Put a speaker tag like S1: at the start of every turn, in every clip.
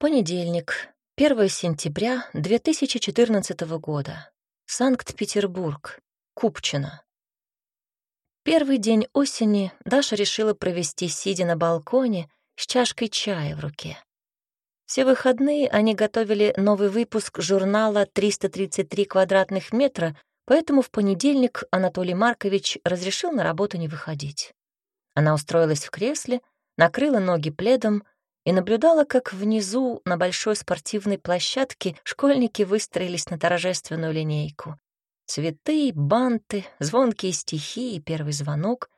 S1: Понедельник, 1 сентября 2014 года. Санкт-Петербург, Купчино. Первый день осени Даша решила провести, сидя на балконе, с чашкой чая в руке. Все выходные они готовили новый выпуск журнала «333 квадратных метра», поэтому в понедельник Анатолий Маркович разрешил на работу не выходить. Она устроилась в кресле, накрыла ноги пледом — и наблюдала, как внизу на большой спортивной площадке школьники выстроились на торжественную линейку. Цветы, банты, звонкие стихи и первый звонок.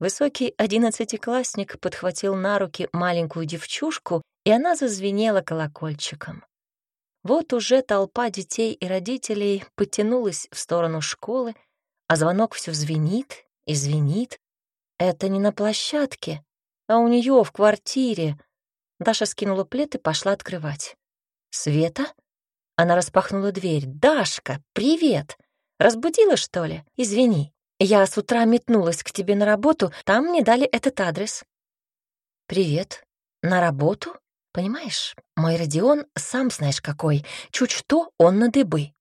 S1: Высокий одиннадцатиклассник подхватил на руки маленькую девчушку, и она зазвенела колокольчиком. Вот уже толпа детей и родителей потянулась в сторону школы, а звонок все звенит и звенит. Это не на площадке, а у нее в квартире, Даша скинула плед и пошла открывать. «Света?» Она распахнула дверь. «Дашка, привет! Разбудила, что ли? Извини. Я с утра метнулась к тебе на работу, там мне дали этот адрес». «Привет. На работу? Понимаешь, мой Родион сам знаешь какой. Чуть что, он на дыбы.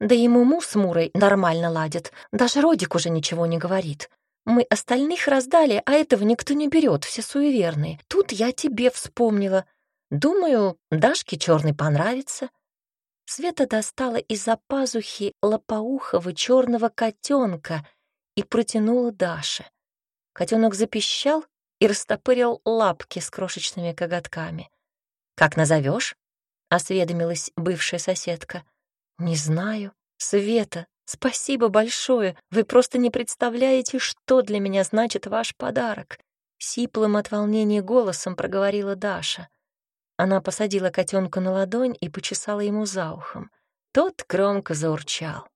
S1: Да и Муму с Мурой нормально ладят. Даже Родик уже ничего не говорит. Мы остальных раздали, а этого никто не берет, все суеверные. Тут я тебе вспомнила. Думаю, Дашке черный понравится. Света достала из-за пазухи лопоухого черного котенка и протянула Даше. Котенок запищал и растопырил лапки с крошечными коготками. «Как назовешь? осведомилась бывшая соседка. «Не знаю. Света, Спасибо большое. Вы просто не представляете, что для меня значит ваш подарок. Сиплым от волнения голосом проговорила Даша. Она посадила котенка на ладонь и почесала ему за ухом. Тот громко заурчал.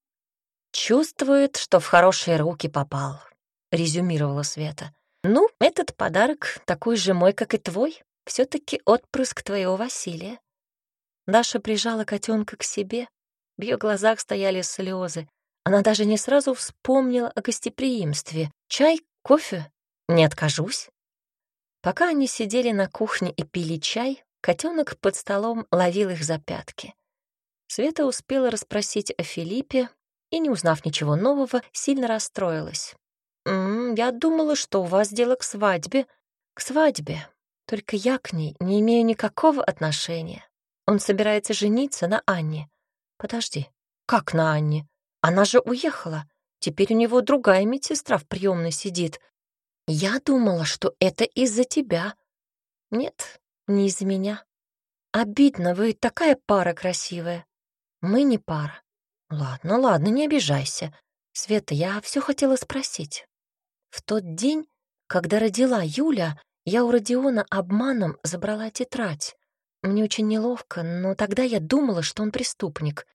S1: «Чувствует, что в хорошие руки попал», — резюмировала Света. «Ну, этот подарок такой же мой, как и твой. все таки отпрыск твоего Василия». Даша прижала котенка к себе. В ее глазах стояли слезы. Она даже не сразу вспомнила о гостеприимстве. «Чай? Кофе? Не откажусь». Пока они сидели на кухне и пили чай, котенок под столом ловил их за пятки. Света успела расспросить о Филиппе и, не узнав ничего нового, сильно расстроилась. «М -м, «Я думала, что у вас дело к свадьбе». «К свадьбе. Только я к ней не имею никакого отношения. Он собирается жениться на Анне». «Подожди, как на Анне?» Она же уехала. Теперь у него другая медсестра в приемной сидит. Я думала, что это из-за тебя. Нет, не из-за меня. Обидно, вы такая пара красивая. Мы не пара. Ладно, ладно, не обижайся. Света, я все хотела спросить. В тот день, когда родила Юля, я у Родиона обманом забрала тетрадь. Мне очень неловко, но тогда я думала, что он преступник.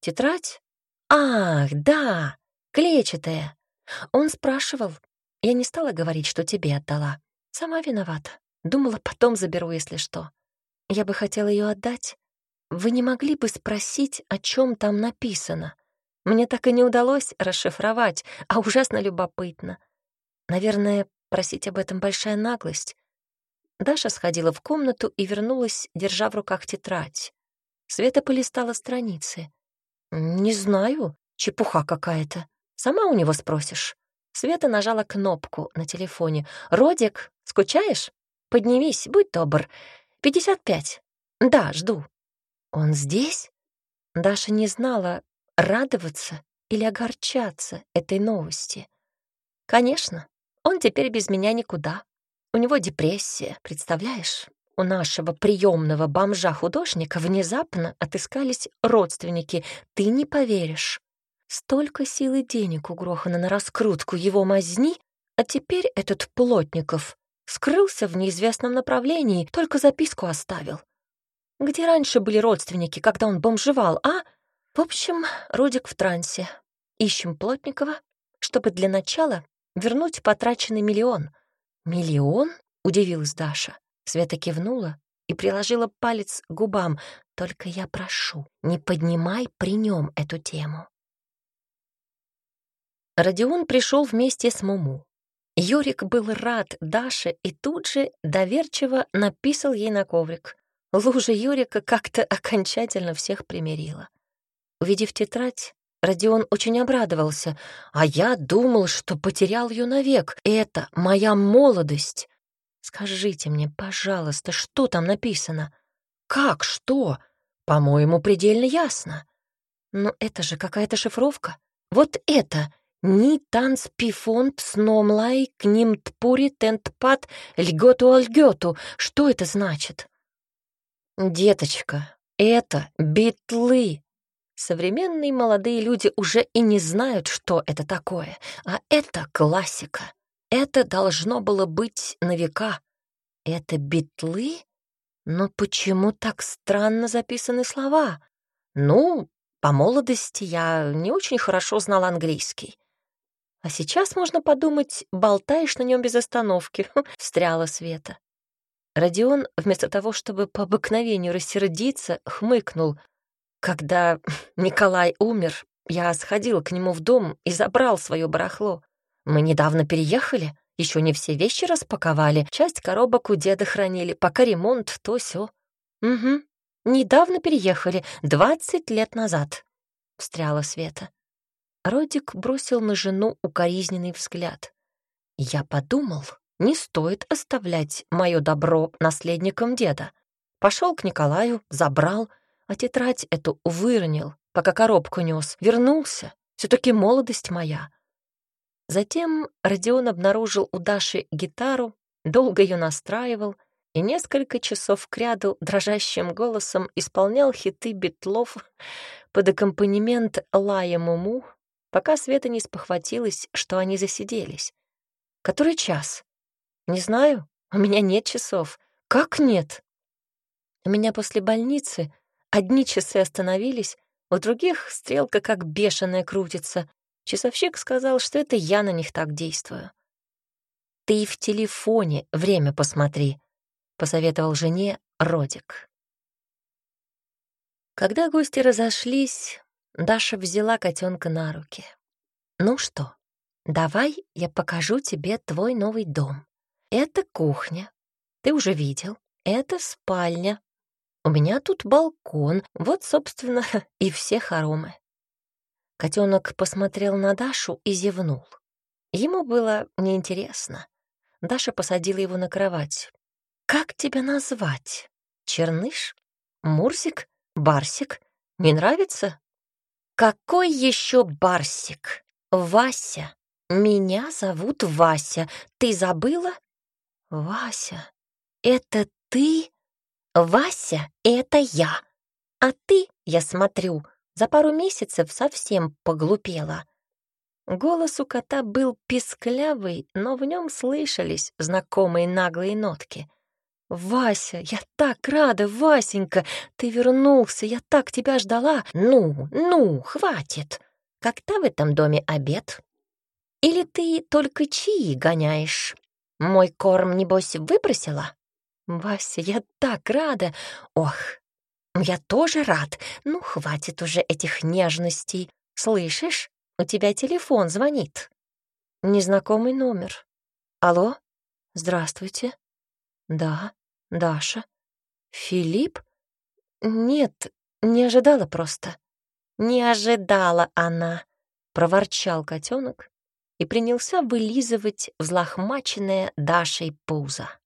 S1: Тетрадь «Ах, да, клетчатая!» Он спрашивал. Я не стала говорить, что тебе отдала. Сама виновата. Думала, потом заберу, если что. Я бы хотела ее отдать. Вы не могли бы спросить, о чем там написано? Мне так и не удалось расшифровать, а ужасно любопытно. Наверное, просить об этом большая наглость. Даша сходила в комнату и вернулась, держа в руках тетрадь. Света полистала страницы. «Не знаю, чепуха какая-то. Сама у него спросишь». Света нажала кнопку на телефоне. «Родик, скучаешь? Поднимись, будь добр. Пятьдесят пять. Да, жду». «Он здесь?» Даша не знала, радоваться или огорчаться этой новости. «Конечно, он теперь без меня никуда. У него депрессия, представляешь? У нашего приемного бомжа-художника внезапно отыскались родственники. Ты не поверишь. Столько сил и денег угрохано на раскрутку его мазни, а теперь этот Плотников скрылся в неизвестном направлении, только записку оставил. Где раньше были родственники, когда он бомжевал, а? В общем, Родик в трансе. Ищем Плотникова, чтобы для начала вернуть потраченный миллион. «Миллион?» — удивилась Даша. Света кивнула и приложила палец к губам. «Только я прошу, не поднимай при нем эту тему». Родион пришел вместе с Муму. Юрик был рад Даше и тут же доверчиво написал ей на коврик. Лужа Юрика как-то окончательно всех примирила. Увидев тетрадь, Родион очень обрадовался, а я думал, что потерял ее навек. Это моя молодость. Скажите мне, пожалуйста, что там написано? Как, что? По-моему, предельно ясно. Но это же какая-то шифровка. Вот это «Ни танц пифонт сномлай к ним тпури тентпат льготу альгету». Что это значит? «Деточка, это битлы», Современные молодые люди уже и не знают, что это такое, а это классика. Это должно было быть на века. Это битлы? Но почему так странно записаны слова? Ну, по молодости я не очень хорошо знал английский. А сейчас, можно подумать, болтаешь на нем без остановки, встряла Света. Родион, вместо того, чтобы по обыкновению рассердиться, хмыкнул. Когда Николай умер, я сходил к нему в дом и забрал свое барахло. Мы недавно переехали, еще не все вещи распаковали, часть коробок у деда хранили, пока ремонт, то все. Угу, недавно переехали, двадцать лет назад, — встряла Света. Родик бросил на жену укоризненный взгляд. Я подумал, не стоит оставлять мое добро наследникам деда. Пошел к Николаю, забрал — а тетрадь эту выронил, пока коробку нес. Вернулся. Все-таки молодость моя. Затем Родион обнаружил у Даши гитару, долго ее настраивал и несколько часов кряду дрожащим голосом исполнял хиты битлов под аккомпанемент Лая Муму, пока Света не спохватилась, что они засиделись. Который час? Не знаю, у меня нет часов. Как нет? У меня после больницы Одни часы остановились, у других стрелка как бешеная крутится. Часовщик сказал, что это я на них так действую. «Ты в телефоне время посмотри», — посоветовал жене Родик. Когда гости разошлись, Даша взяла котенка на руки. «Ну что, давай я покажу тебе твой новый дом. Это кухня, ты уже видел. Это спальня, у меня тут балкон, вот, собственно, и все хоромы. Котенок посмотрел на Дашу и зевнул. Ему было неинтересно. Даша посадила его на кровать. «Как тебя назвать? Черныш? Мурзик? Барсик? Не нравится?» «Какой еще Барсик? Вася. Меня зовут Вася. Ты забыла?» «Вася, это ты?» «Вася — это я. А ты, я смотрю, за пару месяцев совсем поглупела». Голос у кота был писклявый, но в нем слышались знакомые наглые нотки. «Вася, я так рада, Васенька! Ты вернулся, я так тебя ждала! Ну, ну, хватит! Когда в этом доме обед? Или ты только чаи гоняешь? Мой корм, небось, выбросила?» «Вася, я так рада! Ох, я тоже рад! Ну, хватит уже этих нежностей! Слышишь, у тебя телефон звонит!» Незнакомый номер. «Алло? Здравствуйте. Да, Даша. Филипп? Нет, не ожидала просто». «Не ожидала она», — проворчал котенок и принялся вылизывать взлохмаченное Дашей пузо.